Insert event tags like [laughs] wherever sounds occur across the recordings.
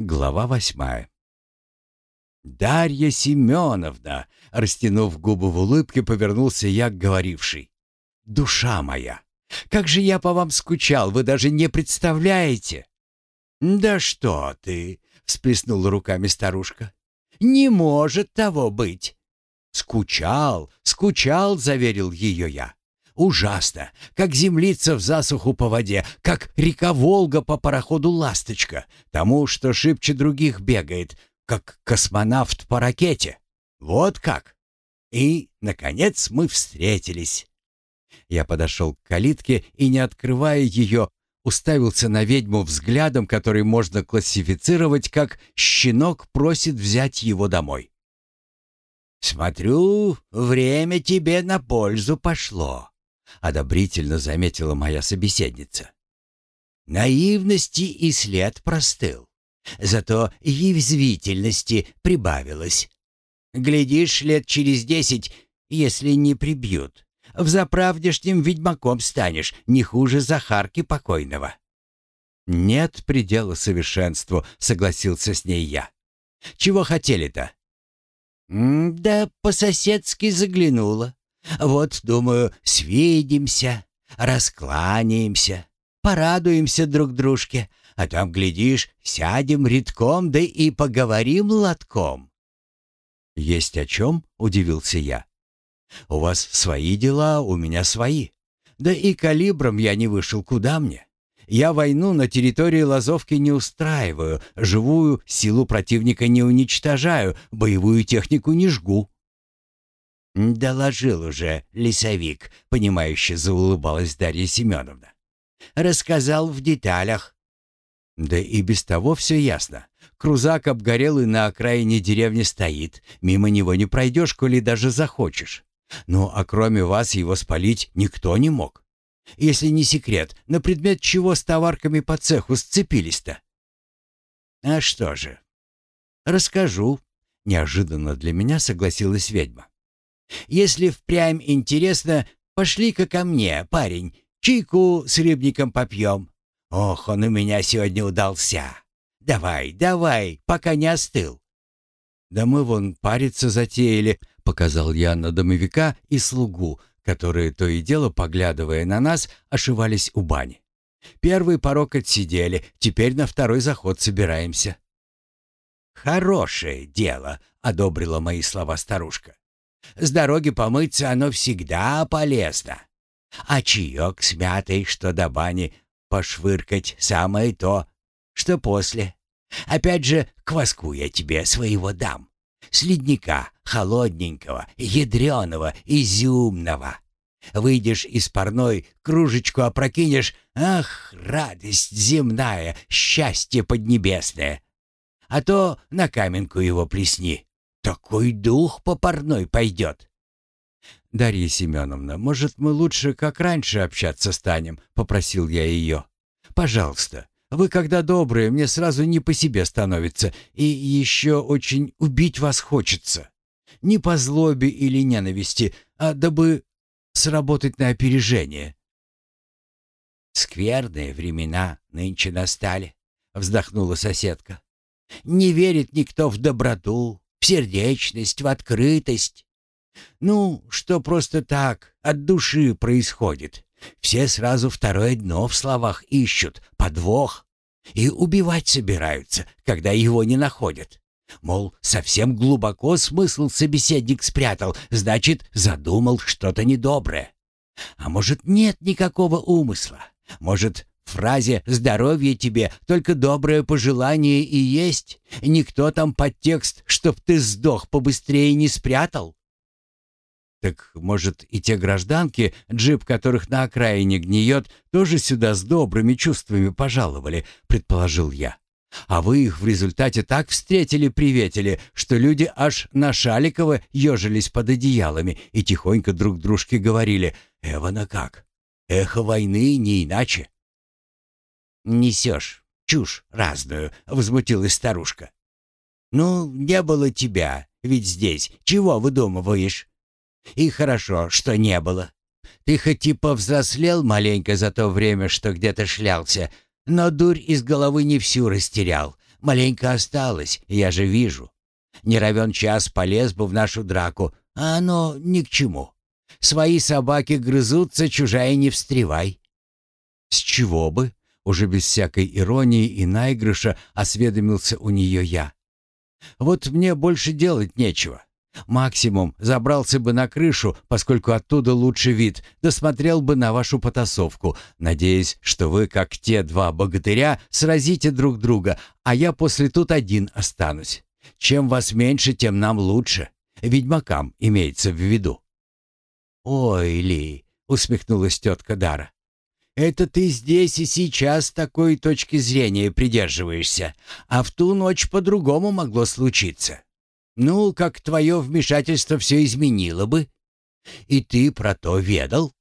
Глава восьмая. «Дарья Семеновна!» — растянув губы в улыбке, повернулся я к говорившей. «Душа моя! Как же я по вам скучал, вы даже не представляете!» «Да что ты!» — всплеснула руками старушка. «Не может того быть!» «Скучал, скучал!» — заверил ее я. Ужасно, как землица в засуху по воде, как река Волга по пароходу «Ласточка», тому, что шибче других бегает, как космонавт по ракете. Вот как. И, наконец, мы встретились. Я подошел к калитке и, не открывая ее, уставился на ведьму взглядом, который можно классифицировать как «щенок просит взять его домой». «Смотрю, время тебе на пользу пошло», — одобрительно заметила моя собеседница. Наивности и след простыл, зато язвительности прибавилось. Глядишь, лет через десять, если не прибьют, в заправдешним ведьмаком станешь, не хуже Захарки покойного. «Нет предела совершенству», — согласился с ней я. «Чего хотели-то?» «Да по-соседски заглянула. Вот, думаю, свидимся, раскланяемся, порадуемся друг дружке, а там, глядишь, сядем редком, да и поговорим лотком». «Есть о чем?» — удивился я. «У вас свои дела, у меня свои. Да и калибром я не вышел, куда мне? Я войну на территории Лазовки не устраиваю, живую силу противника не уничтожаю, боевую технику не жгу. «Доложил уже лесовик», — понимающе заулыбалась Дарья Семеновна. «Рассказал в деталях». «Да и без того все ясно. Крузак обгорел и на окраине деревни стоит. Мимо него не пройдешь, коли даже захочешь. Ну, а кроме вас его спалить никто не мог. Если не секрет, на предмет чего с товарками по цеху сцепились-то?» «А что же?» «Расскажу», — неожиданно для меня согласилась ведьма. Если впрямь интересно, пошли-ка ко мне, парень, чайку с рыбником попьем. Ох, он у меня сегодня удался. Давай, давай, пока не остыл. Да мы вон париться затеяли, показал я на домовика и слугу, которые то и дело, поглядывая на нас, ошивались у бани. Первый порог отсидели, теперь на второй заход собираемся. «Хорошее дело», — одобрила мои слова старушка. С дороги помыться оно всегда полезно. А чаек с мятой, что до бани, пошвыркать самое то, что после. Опять же, кваску я тебе своего дам. С ледника, холодненького, ядреного, изюмного. Выйдешь из парной, кружечку опрокинешь, ах, радость земная, счастье поднебесное. А то на каменку его плесни. Такой дух по парной пойдет. «Дарья Семеновна, может, мы лучше как раньше общаться станем?» — попросил я ее. «Пожалуйста, вы когда добрые, мне сразу не по себе становится, и еще очень убить вас хочется. Не по злобе или ненависти, а дабы сработать на опережение». «Скверные времена нынче настали», — вздохнула соседка. «Не верит никто в доброту, в сердечность, в открытость. Ну, что просто так, от души происходит. Все сразу второе дно в словах ищут, подвох. И убивать собираются, когда его не находят. Мол, совсем глубоко смысл собеседник спрятал, значит, задумал что-то недоброе. А может, нет никакого умысла? Может, фразе «здоровье тебе» только доброе пожелание и есть. Никто там подтекст, чтоб ты сдох побыстрее не спрятал. Так, может, и те гражданки, джип которых на окраине гниет, тоже сюда с добрыми чувствами пожаловали, предположил я. А вы их в результате так встретили-приветили, что люди аж на Шаликова ежились под одеялами и тихонько друг дружке говорили «Эвана как? Эхо войны не иначе». «Несешь чушь разную», — возмутилась старушка. «Ну, не было тебя, ведь здесь. Чего выдумываешь?» «И хорошо, что не было. Ты хоть и повзрослел маленько за то время, что где-то шлялся, но дурь из головы не всю растерял. маленько осталось, я же вижу. Не равен час полез бы в нашу драку, а оно ни к чему. Свои собаки грызутся, чужая не встревай». «С чего бы?» — уже без всякой иронии и наигрыша осведомился у нее я. «Вот мне больше делать нечего. Максимум забрался бы на крышу, поскольку оттуда лучше вид, досмотрел бы на вашу потасовку, надеясь, что вы, как те два богатыря, сразите друг друга, а я после тут один останусь. Чем вас меньше, тем нам лучше. Ведьмакам имеется в виду». «Ой, Ли!» — усмехнулась тетка Дара. «Это ты здесь и сейчас такой точки зрения придерживаешься, а в ту ночь по-другому могло случиться. Ну, как твое вмешательство все изменило бы. И ты про то ведал?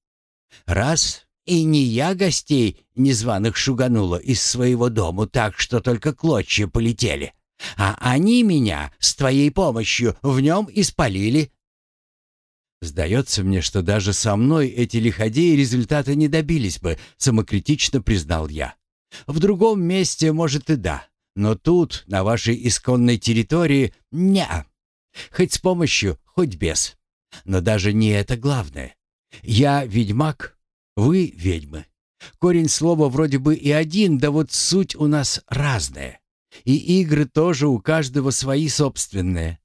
Раз, и не я гостей незваных шуганула из своего дому так, что только клочья полетели, а они меня с твоей помощью в нем испалили, «Сдается мне, что даже со мной эти лиходеи результата не добились бы», — самокритично признал я. «В другом месте, может, и да, но тут, на вашей исконной территории, не Хоть с помощью, хоть без. Но даже не это главное. Я ведьмак, вы ведьмы. Корень слова вроде бы и один, да вот суть у нас разная. И игры тоже у каждого свои собственные.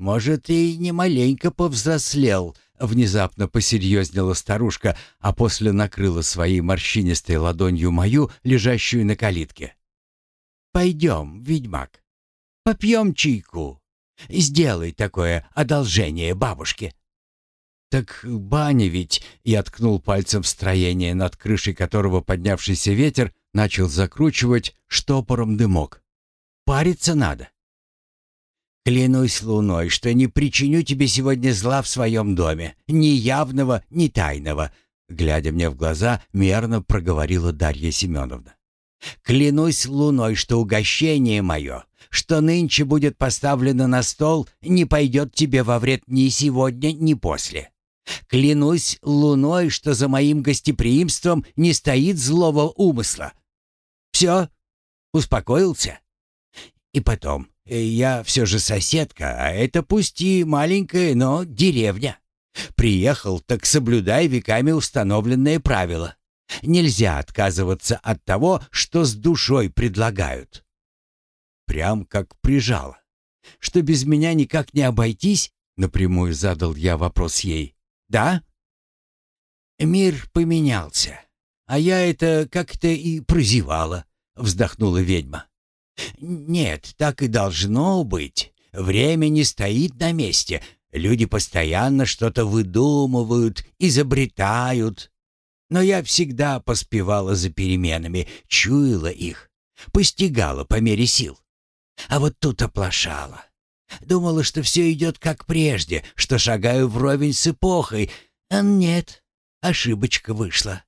«Может, и не маленько повзрослел», — внезапно посерьезнела старушка, а после накрыла своей морщинистой ладонью мою, лежащую на калитке. «Пойдем, ведьмак, попьем чайку. Сделай такое одолжение бабушке». «Так баня ведь...» — я ткнул пальцем в строение, над крышей которого поднявшийся ветер начал закручивать штопором дымок. «Париться надо». Клянусь луной, что не причиню тебе сегодня зла в своем доме, ни явного, ни тайного», глядя мне в глаза, мерно проговорила Дарья Семеновна. «Клянусь луной, что угощение мое, что нынче будет поставлено на стол, не пойдет тебе во вред ни сегодня, ни после. Клянусь луной, что за моим гостеприимством не стоит злого умысла. Все? Успокоился? И потом, я все же соседка, а это пусть и маленькая, но деревня. Приехал, так соблюдай веками установленные правила. Нельзя отказываться от того, что с душой предлагают. Прям как прижало. Что без меня никак не обойтись, напрямую задал я вопрос ей. Да? Мир поменялся, а я это как-то и прозевала, вздохнула ведьма. Нет, так и должно быть. Время не стоит на месте. Люди постоянно что-то выдумывают, изобретают. Но я всегда поспевала за переменами, чуяла их, постигала по мере сил. А вот тут оплошала. Думала, что все идет как прежде, что шагаю вровень с эпохой. А нет, ошибочка вышла.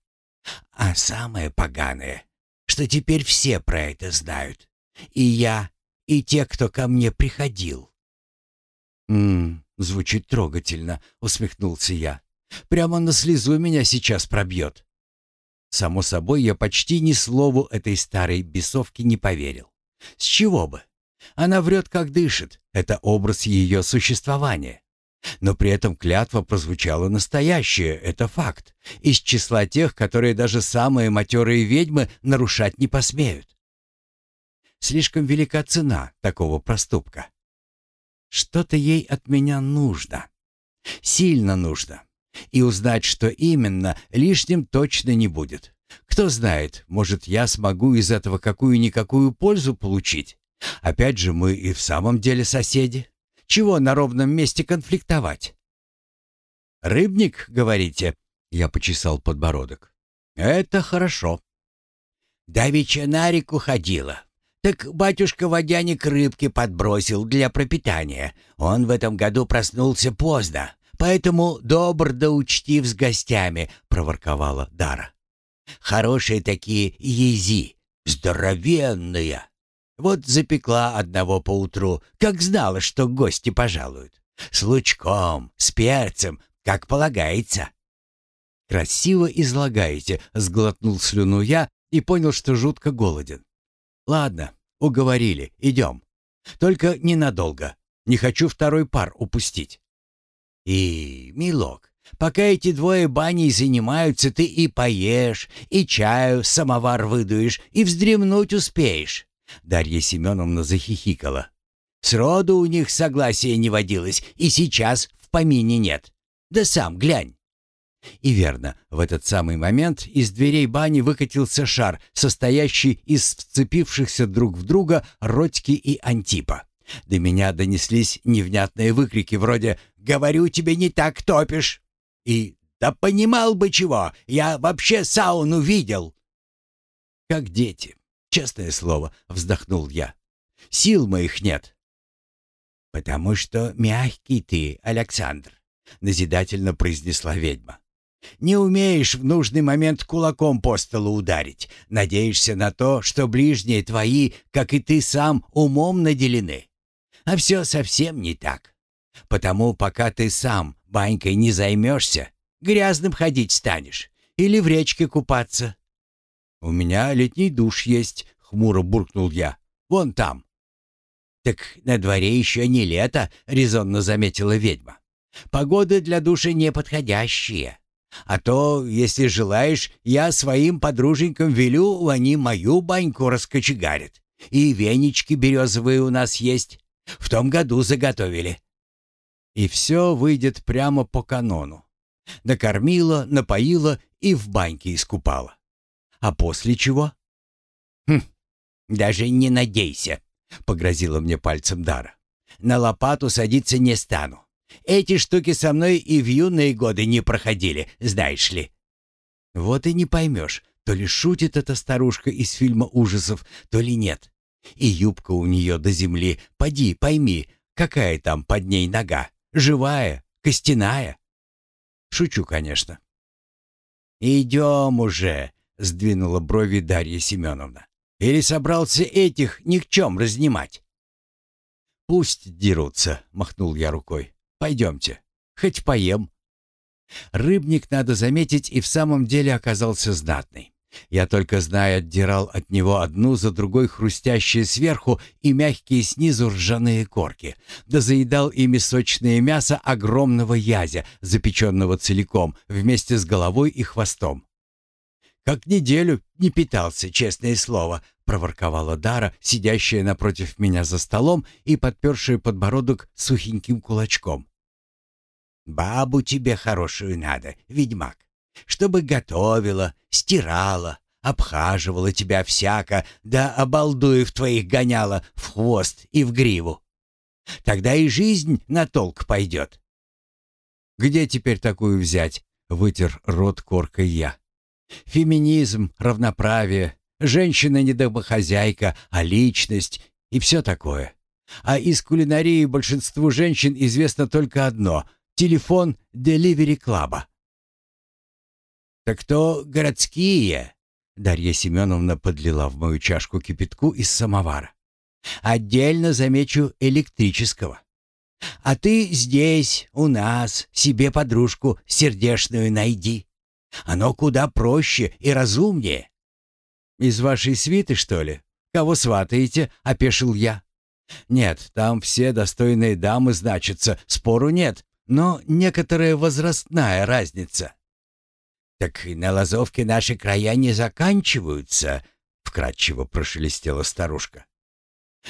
А самое поганое, что теперь все про это знают. И я, и те, кто ко мне приходил. «М-м, звучит трогательно», — усмехнулся я. «Прямо на слезу меня сейчас пробьет». Само собой, я почти ни слову этой старой бесовки не поверил. С чего бы? Она врет, как дышит. Это образ ее существования. Но при этом клятва прозвучала настоящая, это факт. Из числа тех, которые даже самые матерые ведьмы нарушать не посмеют. Слишком велика цена такого проступка. Что-то ей от меня нужно. Сильно нужно. И узнать, что именно, лишним точно не будет. Кто знает, может, я смогу из этого какую-никакую пользу получить. Опять же, мы и в самом деле соседи. Чего на ровном месте конфликтовать? «Рыбник, говорите?» — я почесал подбородок. «Это хорошо». «Давеча на реку ходила. Так батюшка водяник рыбки подбросил для пропитания. Он в этом году проснулся поздно, поэтому добр да учтив с гостями, проворковала Дара. Хорошие такие ези, здоровенные. Вот запекла одного поутру, как знала, что гости пожалуют. С лучком, с перцем, как полагается. «Красиво излагаете», — сглотнул слюну я и понял, что жутко голоден. Ладно, Уговорили, идем. Только ненадолго. Не хочу второй пар упустить. И, милок, пока эти двое баней занимаются, ты и поешь, и чаю самовар выдуешь, и вздремнуть успеешь. Дарья Семеновна захихикала. Сроду у них согласия не водилось, и сейчас в помине нет. Да сам глянь. И верно, в этот самый момент из дверей бани выкатился шар, состоящий из вцепившихся друг в друга Родьки и Антипа. До меня донеслись невнятные выкрики вроде «Говорю тебе, не так топишь!» и «Да понимал бы чего! Я вообще сауну видел!» «Как дети, честное слово!» — вздохнул я. «Сил моих нет!» «Потому что мягкий ты, Александр!» — назидательно произнесла ведьма. Не умеешь в нужный момент кулаком по столу ударить. Надеешься на то, что ближние твои, как и ты сам, умом наделены. А все совсем не так. Потому пока ты сам банькой не займешься, грязным ходить станешь или в речке купаться. «У меня летний душ есть», — хмуро буркнул я. «Вон там». «Так на дворе еще не лето», — резонно заметила ведьма. «Погода для душа неподходящая. А то, если желаешь, я своим подруженькам велю, они мою баньку раскочегарят. И венички березовые у нас есть. В том году заготовили. И все выйдет прямо по канону. Накормила, напоила и в баньке искупала. А после чего? Хм, даже не надейся, погрозила мне пальцем Дара. На лопату садиться не стану. Эти штуки со мной и в юные годы не проходили, знаешь ли». Вот и не поймешь, то ли шутит эта старушка из фильма ужасов, то ли нет. И юбка у нее до земли, поди, пойми, какая там под ней нога, живая, костяная. Шучу, конечно. «Идем уже», — сдвинула брови Дарья Семеновна. «Или собрался этих ни к чем разнимать?» «Пусть дерутся», — махнул я рукой. Пойдемте, хоть поем». Рыбник, надо заметить, и в самом деле оказался знатный. Я только зная отдирал от него одну за другой хрустящие сверху и мягкие снизу ржаные корки, да заедал ими сочное мясо огромного язя, запеченного целиком, вместе с головой и хвостом. «Как неделю не питался, честное слово», — проворковала Дара, сидящая напротив меня за столом и подпершая подбородок сухеньким кулачком. Бабу тебе хорошую надо, ведьмак, чтобы готовила, стирала, обхаживала тебя всяко, да обалдуев твоих гоняла в хвост и в гриву. Тогда и жизнь на толк пойдет. Где теперь такую взять? Вытер рот коркой я. Феминизм, равноправие, женщина не домохозяйка, а личность и все такое. А из кулинарии большинству женщин известно только одно — телефон Delivery Club. «Так кто городские?» Дарья Семеновна подлила в мою чашку кипятку из самовара. «Отдельно замечу электрического. А ты здесь, у нас, себе подружку сердешную найди. Оно куда проще и разумнее». «Из вашей свиты, что ли? Кого сватаете?» — опешил я. «Нет, там все достойные дамы значатся, спору нет но некоторая возрастная разница. «Так и на Лазовке наши края не заканчиваются», — вкратчиво прошелестела старушка.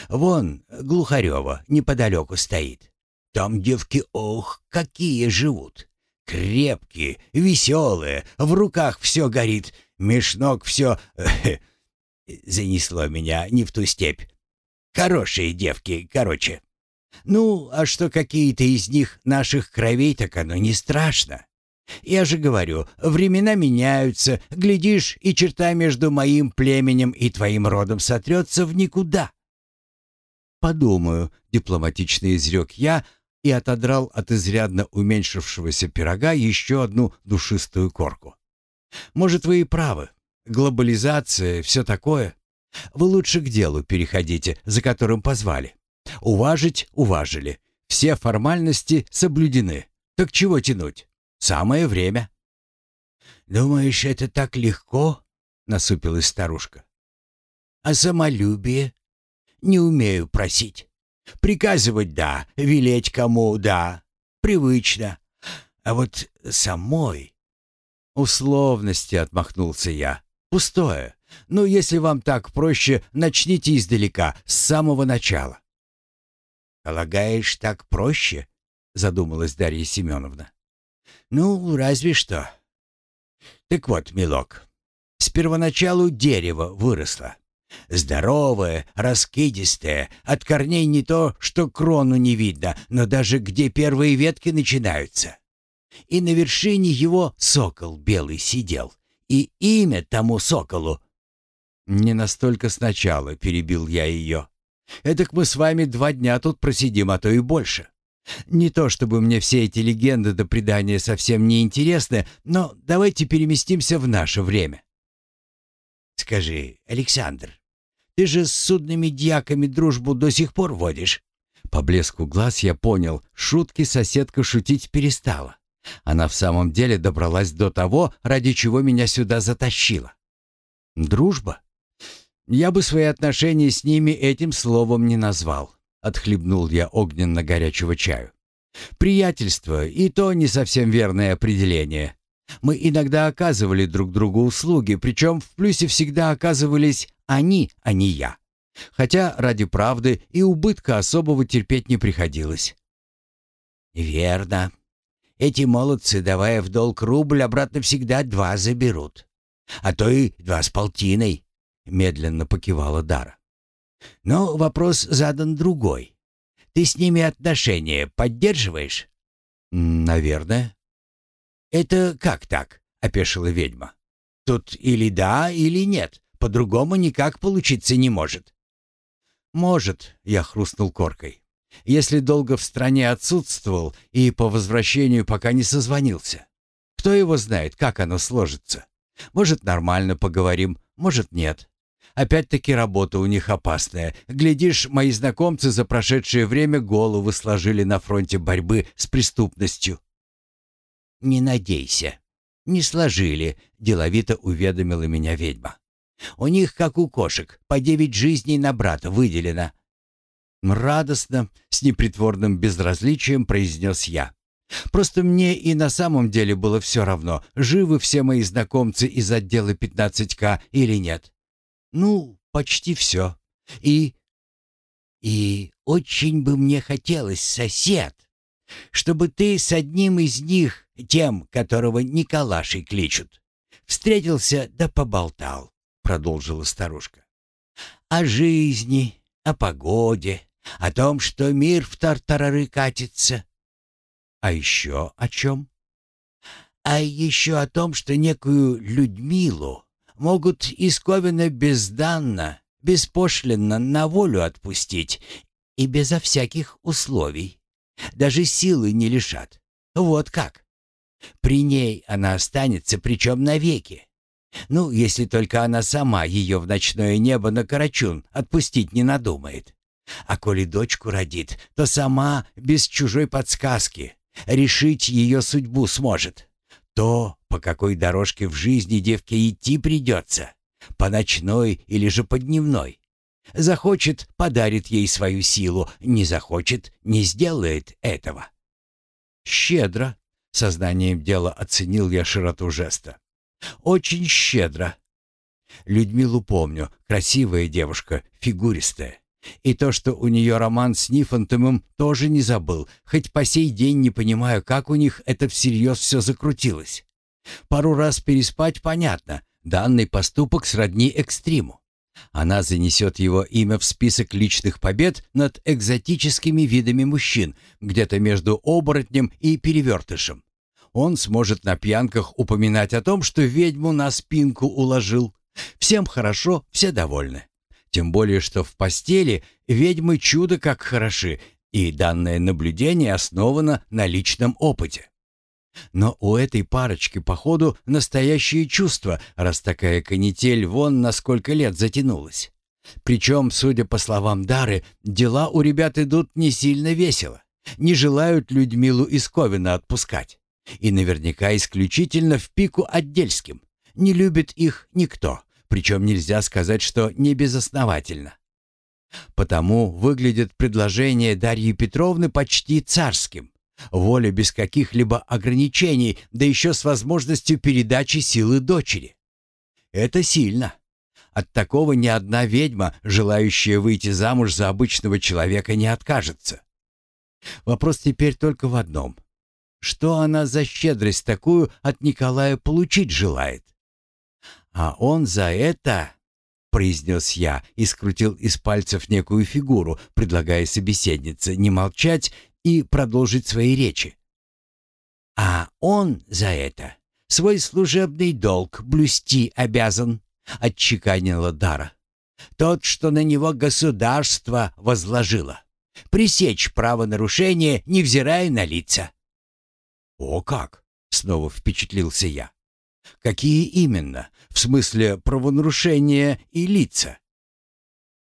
«Вон Глухарева неподалеку стоит. Там девки, ох, какие живут! Крепкие, веселые, в руках все горит, меж ног все... [laughs] занесло меня не в ту степь. Хорошие девки, короче. Ну, а что какие-то из них наших кровей, так оно не страшно. Я же говорю, времена меняются, глядишь, и черта между моим племенем и твоим родом сотрется в никуда. Подумаю, дипломатично изрек я и отодрал от изрядно уменьшившегося пирога еще одну душистую корку. Может, вы и правы. Глобализация, все такое. Вы лучше к делу переходите, за которым позвали. Уважить уважили. Все формальности соблюдены. Так чего тянуть? Самое время. «Думаешь, это так легко?» — насупилась старушка. «А самолюбие? не умею просить. Приказывать — да, велеть кому — да, привычно. А вот самой... Условности, — отмахнулся я. Пустое. Ну, если вам так проще, начните издалека, с самого начала. «Полагаешь, так проще?» — задумалась Дарья Семеновна. «Ну, разве что. Так вот, милок, с первоначалу дерево выросло. Здоровое, раскидистое, от корней не то, что крону не видно, но даже где первые ветки начинаются. И на вершине его сокол белый сидел, и имя тому соколу. «Не настолько сначала», — перебил я ее. «Эдак мы с вами два дня тут просидим, а то и больше. Не то чтобы мне все эти легенды до предания совсем не интересны, но давайте переместимся в наше время». «Скажи, Александр, ты же с судными дьяками дружбу до сих пор водишь?» По блеску глаз я понял, шутки соседка шутить перестала. Она в самом деле добралась до того, ради чего меня сюда затащила. Дружба? Я бы свои отношения с ними этим словом не назвал. Отхлебнул я огненно-горячего чаю. Приятельство и то не совсем верное определение. Мы иногда оказывали друг другу услуги, причем в плюсе всегда оказывались они, а не я. Хотя ради правды и убытка особого терпеть не приходилось. «Верно. Эти молодцы, давая в долг рубль, обратно всегда два заберут. А то и два с полтиной», — медленно покивала Дара. «Но вопрос задан другой. Ты с ними отношения поддерживаешь?» «Наверное». «Это как так?» — опешила ведьма. «Тут или да, или нет. По-другому никак получиться не может». «Может», — я хрустнул коркой. «Если долго в стране отсутствовал и по возвращению пока не созвонился. Кто его знает, как оно сложится? Может, нормально поговорим, может, нет. Опять-таки работа у них опасная. Глядишь, мои знакомцы за прошедшее время головы сложили на фронте борьбы с преступностью. «Не надейся. Не сложили», — деловито уведомила меня ведьма. «У них, как у кошек, по девять жизней на брата выделено». «Радостно», — с непритворным безразличием произнес я. «Просто мне и на самом деле было все равно, живы все мои знакомцы из отдела 15К или нет. Ну, почти все. И... И очень бы мне хотелось, сосед, чтобы ты с одним из них, тем, которого Николашей кличут, встретился да поболтал, продолжила старушка. О жизни, о погоде, о том, что мир в тартарары катится. А еще о чем? А еще о том, что некую Людмилу могут исковенно безданно, беспошлинно на волю отпустить и безо всяких условий. Даже силы не лишат. Вот как. При ней она останется, причем навеки. Ну, если только она сама ее в ночное небо на Карачун отпустить не надумает. А коли дочку родит, то сама, без чужой подсказки, решить ее судьбу сможет. То, по какой дорожке в жизни девке идти придется, по ночной или же по дневной. Захочет — подарит ей свою силу, не захочет — не сделает этого. Щедро, сознанием дела оценил я широту жеста. Очень щедро. Людмилу помню, красивая девушка, фигуристая. И то, что у нее роман с Нифонтомом, тоже не забыл, хоть по сей день не понимаю, как у них это всерьез все закрутилось. Пару раз переспать понятно, данный поступок сродни экстриму. Она занесет его имя в список личных побед над экзотическими видами мужчин, где-то между оборотнем и перевертышем. Он сможет на пьянках упоминать о том, что ведьму на спинку уложил. Всем хорошо, все довольны. Тем более, что в постели ведьмы чудо как хороши, и данное наблюдение основано на личном опыте. Но у этой парочки, походу, настоящее чувство, раз такая канитель вон на сколько лет затянулась. Причем, судя по словам Дары, дела у ребят идут не сильно весело. Не желают Людмилу из Ковина отпускать. И наверняка исключительно в пику отдельским. Не любит их никто. Причем нельзя сказать, что не безосновательно. Потому выглядит предложение Дарьи Петровны почти царским. Воля без каких-либо ограничений, да еще с возможностью передачи силы дочери. Это сильно. От такого ни одна ведьма, желающая выйти замуж за обычного человека, не откажется. Вопрос теперь только в одном. Что она за щедрость такую от Николая получить желает? А он за это, произнес я и скрутил из пальцев некую фигуру, предлагая собеседнице не молчать и продолжить свои речи. А он за это свой служебный долг блюсти обязан, отчеканила Дара. Тот, что на него государство возложило. Пресечь правонарушение, невзирая на лица. О как! Снова впечатлился я. Какие именно? В смысле правонарушения и лица?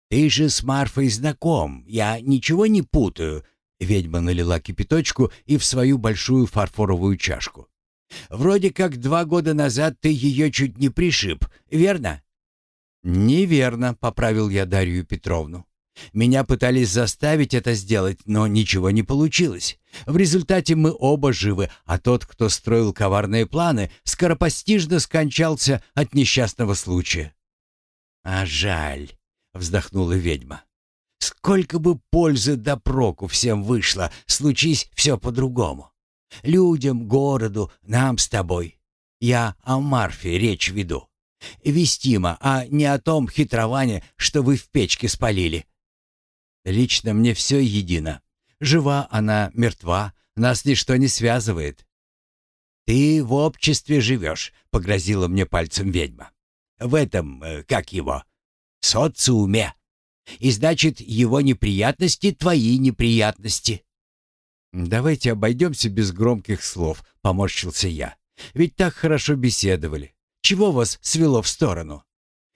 Ты же с Марфой знаком, я ничего не путаю. Ведьма налила кипяточку и в свою большую фарфоровую чашку. Вроде как два года назад ты ее чуть не пришиб, верно? Неверно, поправил я Дарью Петровну. Меня пытались заставить это сделать, но ничего не получилось. В результате мы оба живы, а тот, кто строил коварные планы, скоропостижно скончался от несчастного случая. «А жаль», — вздохнула ведьма. «Сколько бы пользы да проку всем вышло, случись все по-другому. Людям, городу, нам с тобой. Я о Марфе речь веду. Вестимо, а не о том хитроване, что вы в печке спалили. Лично мне все едино. Жива она, мертва, нас ничто не связывает. «Ты в обществе живешь», — погрозила мне пальцем ведьма. «В этом, э, как его, социуме. И значит, его неприятности — твои неприятности». «Давайте обойдемся без громких слов», — поморщился я. «Ведь так хорошо беседовали. Чего вас свело в сторону?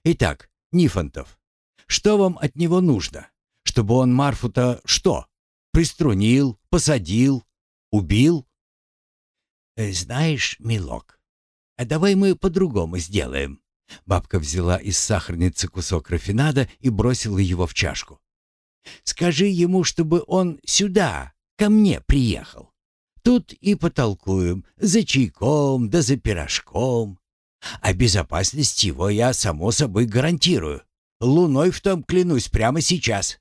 Итак, Нифонтов, что вам от него нужно?» Чтобы он Марфу-то что? Приструнил, посадил, убил? Э, знаешь, милок, а давай мы по-другому сделаем. Бабка взяла из сахарницы кусок рафинада и бросила его в чашку. Скажи ему, чтобы он сюда, ко мне приехал. Тут и потолкуем, за чайком да за пирожком. А безопасность его я, само собой, гарантирую. Луной в том клянусь прямо сейчас.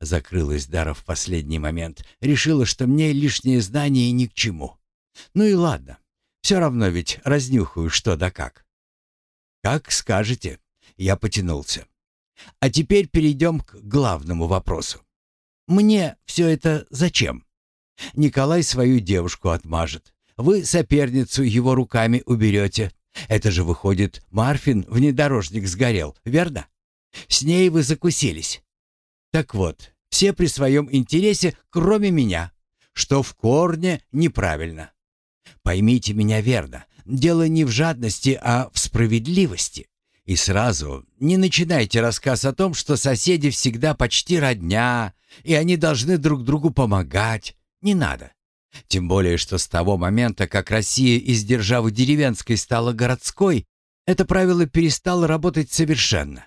Закрылась Дара в последний момент. Решила, что мне лишние знания ни к чему. Ну и ладно. Все равно ведь разнюхаю что да как. Как скажете. Я потянулся. А теперь перейдем к главному вопросу. Мне все это зачем? Николай свою девушку отмажет. Вы соперницу его руками уберете. Это же выходит, Марфин внедорожник сгорел, верно? С ней вы закусились. Так вот, все при своем интересе, кроме меня, что в корне неправильно. Поймите меня верно, дело не в жадности, а в справедливости. И сразу не начинайте рассказ о том, что соседи всегда почти родня, и они должны друг другу помогать. Не надо. Тем более, что с того момента, как Россия из державы деревенской стала городской, это правило перестало работать совершенно.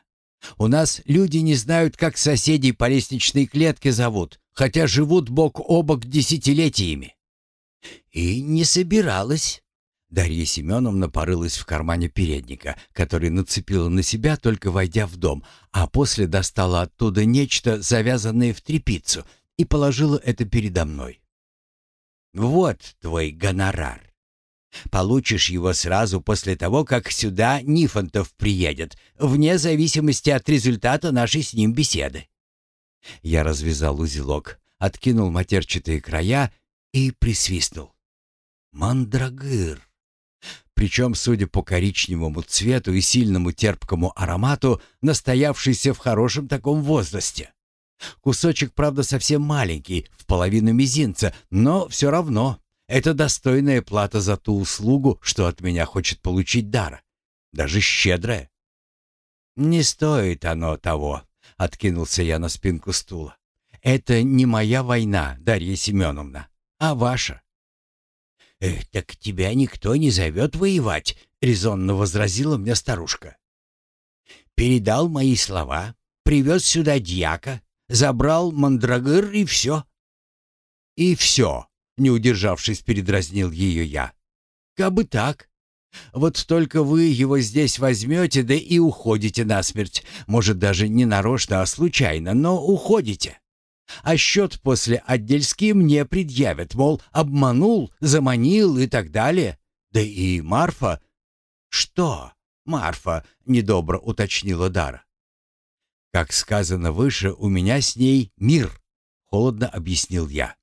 У нас люди не знают, как соседей по лестничной клетке зовут, хотя живут бок о бок десятилетиями. И не собиралась. Дарья Семеновна порылась в кармане передника, который нацепила на себя, только войдя в дом, а после достала оттуда нечто, завязанное в тряпицу, и положила это передо мной. «Вот твой гонорар. Получишь его сразу после того, как сюда Нифонтов приедет, вне зависимости от результата нашей с ним беседы. Я развязал узелок, откинул матерчатые края и присвистнул. Мандрагыр. Причем, судя по коричневому цвету и сильному терпкому аромату, настоявшийся в хорошем таком возрасте. Кусочек, правда, совсем маленький, в половину мизинца, но все равно это достойная плата за ту услугу, что от меня хочет получить Дара. Даже щедрая. «Не стоит оно того», — откинулся я на спинку стула. «Это не моя война, Дарья Семеновна, а ваша». «Эх, так тебя никто не зовет воевать», — резонно возразила мне старушка. «Передал мои слова, привез сюда дьяка, забрал мандрагыр и все». «И все», — не удержавшись, передразнил ее я. «Кабы так. Вот только вы его здесь возьмете, да и уходите насмерть. Может, даже не нарочно, а случайно, но уходите. А счет после отдельский мне предъявят, мол, обманул, заманил и так далее. Да и Марфа... Что? Марфа, недобро уточнила Дара. Как сказано выше, у меня с ней мир, холодно объяснил я.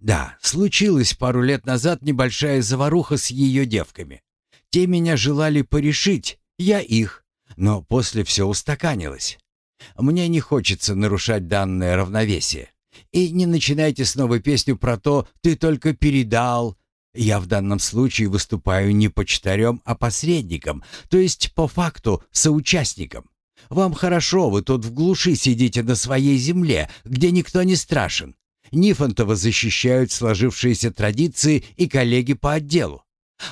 Да, случилась пару лет назад небольшая заваруха с ее девками. Те меня желали порешить, я их, но после все устаканилось. Мне не хочется нарушать данное равновесие. И не начинайте снова песню про то «ты только передал». Я в данном случае выступаю не почтарем, а посредником, то есть по факту соучастником. Вам хорошо, вы тут в глуши сидите на своей земле, где никто не страшен. Нифонтова защищают сложившиеся традиции и коллеги по отделу.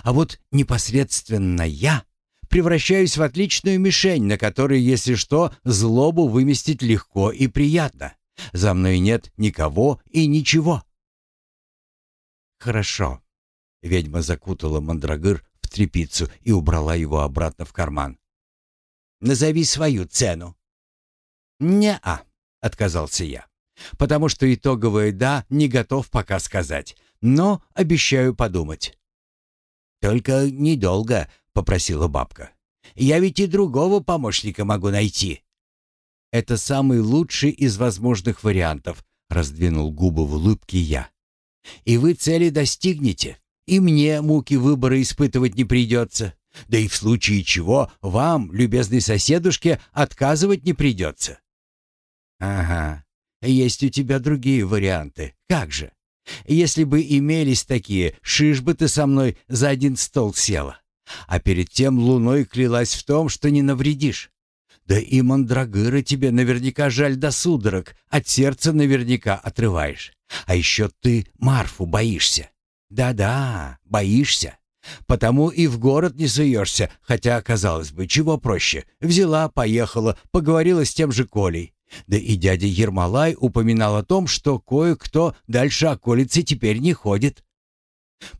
А вот непосредственно я превращаюсь в отличную мишень, на которой, если что, злобу выместить легко и приятно. За мной нет никого и ничего. Хорошо. Ведьма закутала мандрагыр в тряпицу и убрала его обратно в карман. Назови свою цену. Не-а, отказался я. Потому что итоговое «да» не готов пока сказать, но обещаю подумать. «Только недолго», — попросила бабка. «Я ведь и другого помощника могу найти». «Это самый лучший из возможных вариантов», — раздвинул губы в улыбке я. «И вы цели достигнете, и мне муки выбора испытывать не придется. Да и в случае чего вам, любезной соседушке, отказывать не придется». «Ага, есть у тебя другие варианты. Как же?» Если бы имелись такие, шиш бы ты со мной за один стол села. А перед тем луной клялась в том, что не навредишь. Да и мандрагыры тебе наверняка жаль до судорог, от сердца наверняка отрываешь. А еще ты Марфу боишься. Да-да, боишься. Потому и в город не суешься, хотя, казалось бы, чего проще. Взяла, поехала, поговорила с тем же Колей. Да и дядя Ермолай упоминал о том, что кое-кто дальше околицы теперь не ходит.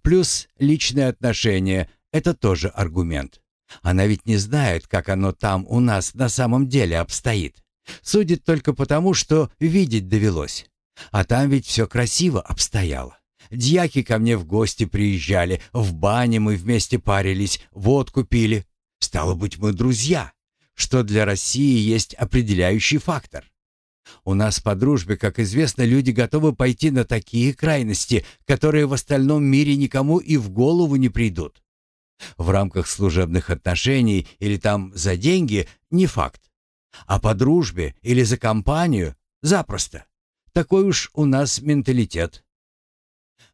Плюс личные отношения — это тоже аргумент. Она ведь не знает, как оно там у нас на самом деле обстоит. Судит только потому, что видеть довелось. А там ведь все красиво обстояло. Дьяки ко мне в гости приезжали, в бане мы вместе парились, водку пили. Стало быть, мы друзья что для России есть определяющий фактор. У нас по дружбе, как известно, люди готовы пойти на такие крайности, которые в остальном мире никому и в голову не придут. В рамках служебных отношений или там за деньги – не факт. А по дружбе или за компанию – запросто. Такой уж у нас менталитет.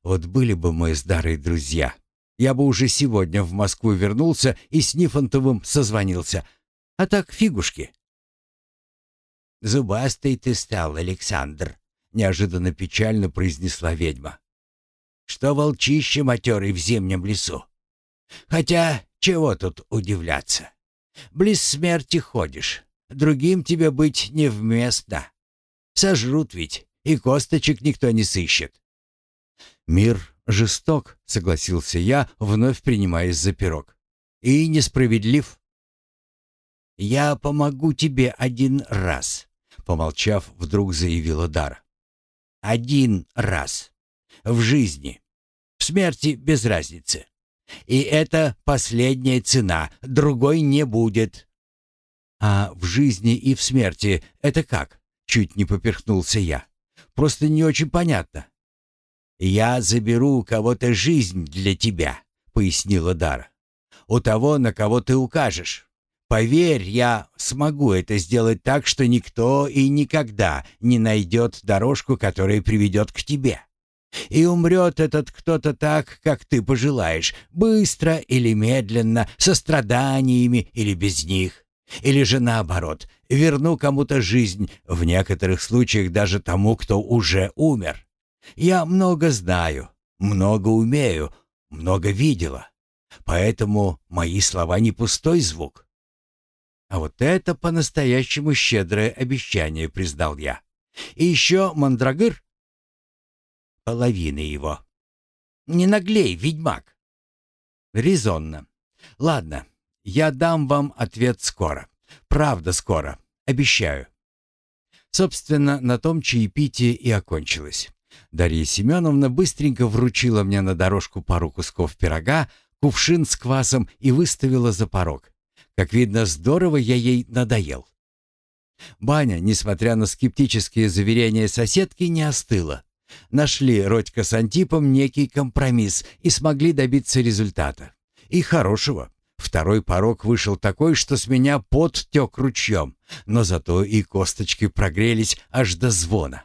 Вот были бы мы с Дарой друзья. Я бы уже сегодня в Москву вернулся и с Нифонтовым созвонился – а так фигушки. «Зубастый ты стал, Александр», — неожиданно печально произнесла ведьма. «Что волчище матерый в зимнем лесу? Хотя, чего тут удивляться? Близ смерти ходишь, другим тебе быть невместно. Сожрут ведь, и косточек никто не сыщет». «Мир жесток», — согласился я, вновь принимаясь за пирог. «И несправедлив». «Я помогу тебе один раз», — помолчав, вдруг заявила Дара. «Один раз. В жизни. В смерти без разницы. И это последняя цена, другой не будет». «А в жизни и в смерти это как?» — чуть не поперхнулся я. «Просто не очень понятно». «Я заберу у кого-то жизнь для тебя», — пояснила Дара. «У того, на кого ты укажешь. Поверь, я смогу это сделать так, что никто и никогда не найдет дорожку, которая приведет к тебе. И умрет этот кто-то так, как ты пожелаешь, быстро или медленно, со страданиями или без них. Или же наоборот, верну кому-то жизнь, в некоторых случаях даже тому, кто уже умер. Я много знаю, много умею, много видела. Поэтому мои слова не пустой звук. А вот это по-настоящему щедрое обещание, признал я. И еще мандрагыр? Половина его. Не наглей, ведьмак. Резонно. Ладно, я дам вам ответ скоро. Правда скоро. Обещаю. Собственно, на том чаепитие и окончилось. Дарья Семеновна быстренько вручила мне на дорожку пару кусков пирога, кувшин с квасом и выставила за порог. Как видно, здорово я ей надоел. Баня, несмотря на скептические заверения соседки, не остыла. Нашли Родька с Антипом некий компромисс и смогли добиться результата. И хорошего. Второй порог вышел такой, что с меня пот тек ручьем, но зато и косточки прогрелись аж до звона.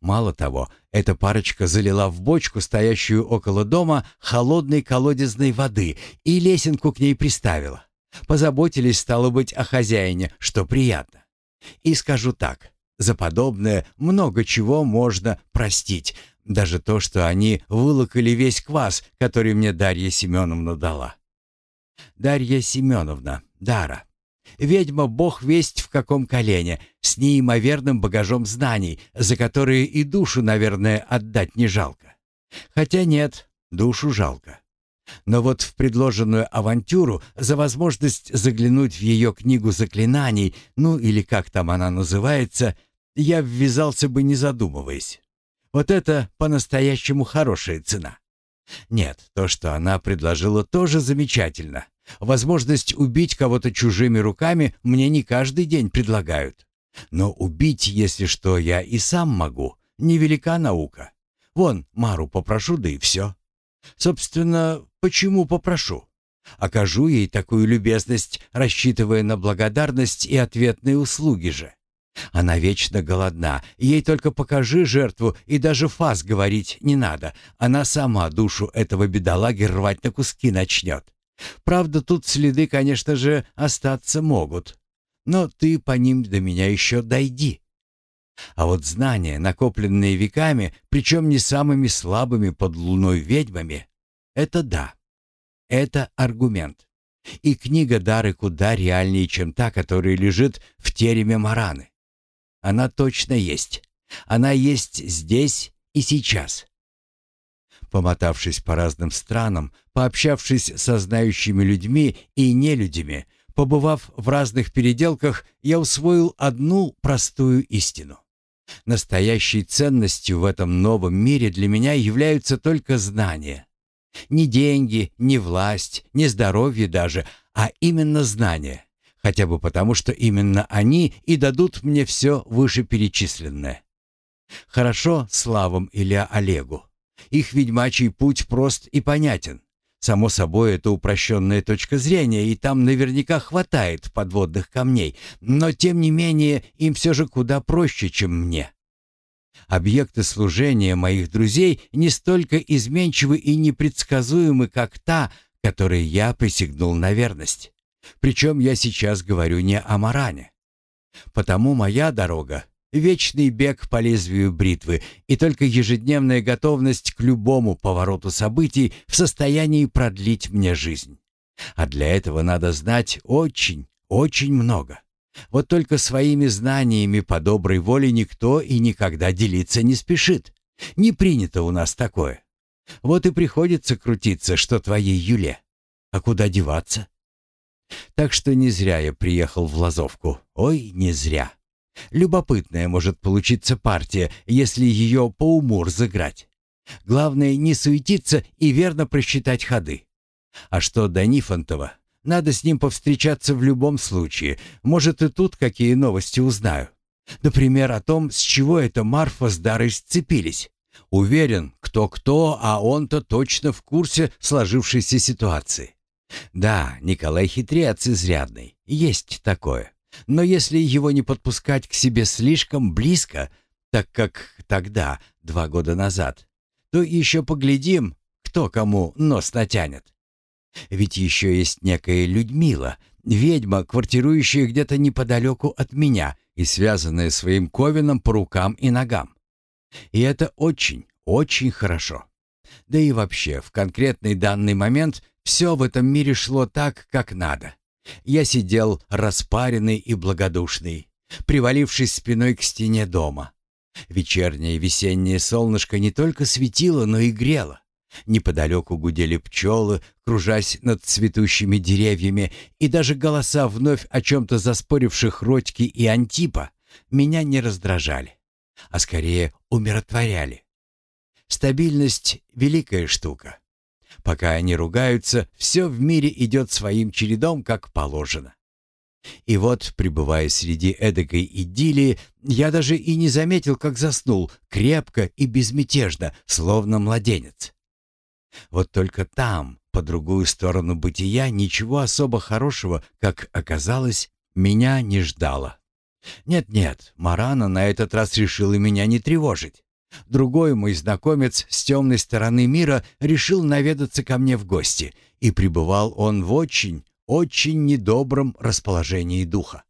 Мало того, эта парочка залила в бочку, стоящую около дома, холодной колодезной воды и лесенку к ней приставила. Позаботились, стало быть, о хозяине, что приятно. И скажу так, за подобное много чего можно простить, даже то, что они вылокали весь квас, который мне Дарья Семеновна дала. Дарья Семеновна, Дара. Ведьма бог весть в каком колене, с неимоверным багажом знаний, за которые и душу, наверное, отдать не жалко. Хотя нет, душу жалко. Но вот в предложенную авантюру за возможность заглянуть в ее книгу заклинаний, ну или как там она называется, я ввязался бы не задумываясь. Вот это по-настоящему хорошая цена. Нет, то, что она предложила, тоже замечательно. Возможность убить кого-то чужими руками мне не каждый день предлагают. Но убить, если что, я и сам могу. Невелика наука. Вон, Мару попрошу, да и все. Собственно, почему попрошу? Окажу ей такую любезность, рассчитывая на благодарность и ответные услуги же. Она вечно голодна, ей только покажи жертву, и даже фас говорить не надо. Она сама душу этого бедолаги рвать на куски начнет. Правда, тут следы, конечно же, остаться могут. Но ты по ним до меня еще дойди. А вот знания, накопленные веками, причем не самыми слабыми под луной ведьмами, это да. Это аргумент. И книга Дары куда реальнее, чем та, которая лежит в тереме Мараны. Она точно есть. Она есть здесь и сейчас. Помотавшись по разным странам, пообщавшись со знающими людьми и нелюдями, побывав в разных переделках, я усвоил одну простую истину. Настоящей ценностью в этом новом мире для меня являются только знания. Не деньги, не власть, не здоровье даже, а именно знания. Хотя бы потому, что именно они и дадут мне все вышеперечисленное. Хорошо Славам или Олегу. Их ведьмачий путь прост и понятен. Само собой, это упрощенная точка зрения, и там наверняка хватает подводных камней, но тем не менее им все же куда проще, чем мне. Объекты служения моих друзей не столько изменчивы и непредсказуемы, как та, которой я присягнул на верность. Причем я сейчас говорю не о Маране. Потому моя дорога Вечный бег по лезвию бритвы и только ежедневная готовность к любому повороту событий в состоянии продлить мне жизнь. А для этого надо знать очень, очень много. Вот только своими знаниями по доброй воле никто и никогда делиться не спешит. Не принято у нас такое. Вот и приходится крутиться, что твоей Юле. А куда деваться? Так что не зря я приехал в Лазовку. Ой, не зря. Любопытная может получиться партия, если ее по уму разыграть. Главное не суетиться и верно просчитать ходы. А что до Нифонтова? Надо с ним повстречаться в любом случае. Может, и тут какие новости узнаю. Например, о том, с чего это Марфа с Дарой сцепились. Уверен, кто-кто, а он-то точно в курсе сложившейся ситуации. Да, Николай хитрец изрядный. Есть такое. Но если его не подпускать к себе слишком близко, так как тогда, два года назад, то еще поглядим, кто кому нос натянет. Ведь еще есть некая Людмила, ведьма, квартирующая где-то неподалеку от меня и связанная своим ковином по рукам и ногам. И это очень, очень хорошо. Да и вообще, в конкретный данный момент все в этом мире шло так, как надо. Я сидел распаренный и благодушный, привалившись спиной к стене дома. Вечернее весеннее солнышко не только светило, но и грело. Неподалеку гудели пчелы, кружась над цветущими деревьями, и даже голоса вновь о чем-то заспоривших Родьки и Антипа меня не раздражали, а скорее умиротворяли. Стабильность — великая штука. Пока они ругаются, все в мире идет своим чередом, как положено. И вот, пребывая среди эдакой идиллии, я даже и не заметил, как заснул, крепко и безмятежно, словно младенец. Вот только там, по другую сторону бытия, ничего особо хорошего, как оказалось, меня не ждало. Нет-нет, Марана на этот раз решила меня не тревожить. Другой мой знакомец с темной стороны мира решил наведаться ко мне в гости, и пребывал он в очень, очень недобром расположении духа.